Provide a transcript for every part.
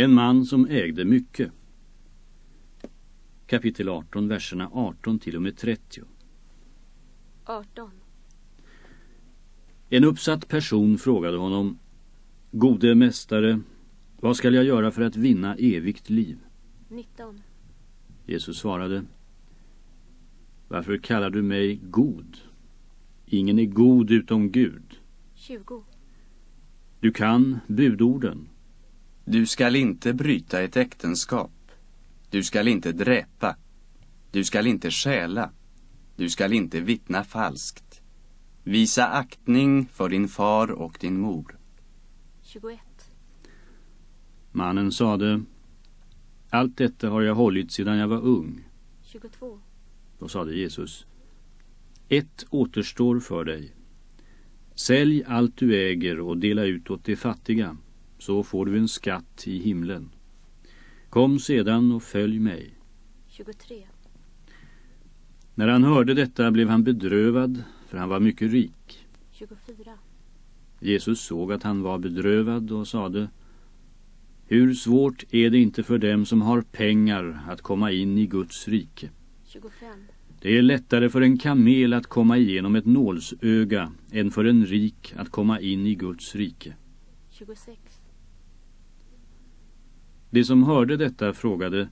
En man som ägde mycket. Kapitel 18, verserna 18 till och med 30. 18. En uppsatt person frågade honom Gode mästare, vad skall jag göra för att vinna evigt liv? 19. Jesus svarade Varför kallar du mig god? Ingen är god utom Gud. 20. Du kan budorden. Du skall inte bryta ett äktenskap. Du skall inte dräpa. Du skall inte stjäla. Du skall inte vittna falskt. Visa aktning för din far och din mor. 21. Mannen sade Allt detta har jag hållit sedan jag var ung. 22. Då sade Jesus Ett återstår för dig. Sälj allt du äger och dela ut åt de fattiga, så får du en skatt i himlen. Kom sedan och följ mig. 23. När han hörde detta blev han bedrövad, för han var mycket rik. 24. Jesus såg att han var bedrövad och sade Hur svårt är det inte för dem som har pengar att komma in i Guds rike? 25. Det är lättare för en kamel att komma igenom ett nålsöga än för en rik att komma in i Guds rike. 26. De som hörde detta frågade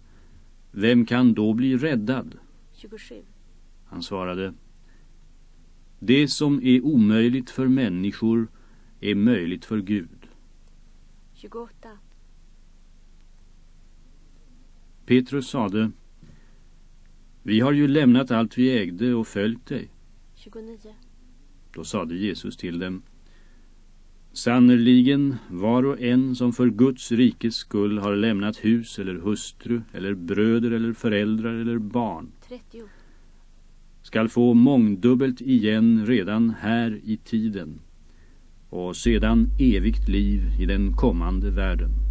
Vem kan då bli räddad? 27. Han svarade Det som är omöjligt för människor är möjligt för Gud. 28. Petrus sade Vi har ju lämnat allt vi ägde och följt dig. 29. Då sade Jesus till dem Sannerligen var och en som för Guds rikes skull har lämnat hus eller hustru eller bröder eller föräldrar eller barn 30. skall få mångdubbelt igen redan här i tiden och sedan evigt liv i den kommande världen.